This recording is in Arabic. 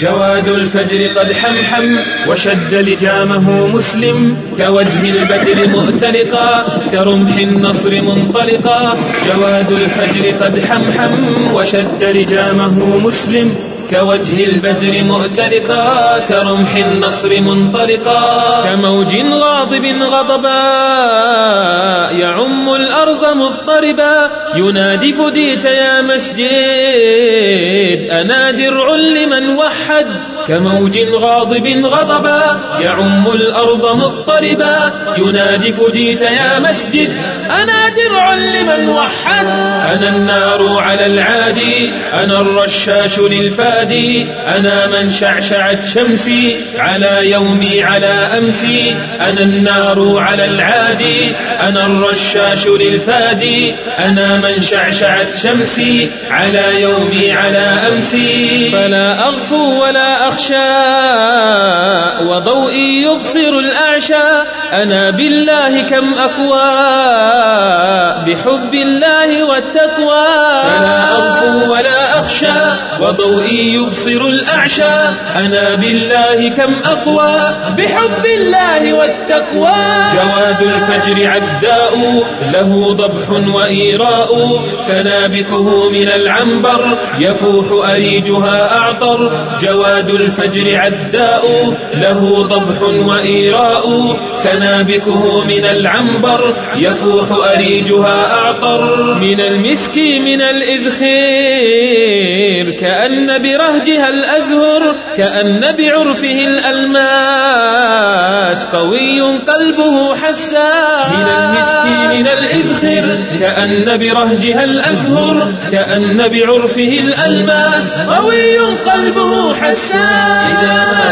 جواد الفجر قد حمحم وشد لجامه مسلم كوجه البدر مؤتلقا كرمح النصر منطلقا جواد الفجر قد حمحم وشد لجامه مسلم كوجه البدر مؤتلقا كرمح النصر منطلقا كموج غاضب غضبا يعم الأرض مضطربا ينادي فديت يا مسجد أنا درع لمن وحد كموج غاضب غضبا يعم الأرض مضطربا. ينادي فديت يا مسجد أنا درع لمن وحد أنا النار على العادي أنا الرشاش للفادي أنا من شعشعت شمسي على يومي على أمسي أنا النار على العادي أنا الرشاش للفادي أنا من شعشعت شمسي على يومي على أمسي. فلا أغفو ولا أخشى وضوئي يبصر الأعشى. أنا بالله كم أكوى بحب الله والتقوى. فلا أغفو وضوئي يبصر الأعشى. أنا بالله كم أقوى؟ بحب الله والتقوى. جواد الفجر عداء له ضبح وإيراء. سنابكه من العنبر يفوح أريجها أعطر. جواد الفجر عداء له ضبح وإيراء. سنابكه من العنبر يفوح أريجها أعطر. من المسك من الإذخير كأن برهجها الأزهر كأن بعرفه الألماس قوي قلبه حساس. من المسك من الإذخر كأن برهجها الأزهر كأن بعرفه الألماس قوي قلبه حساس. إذا ما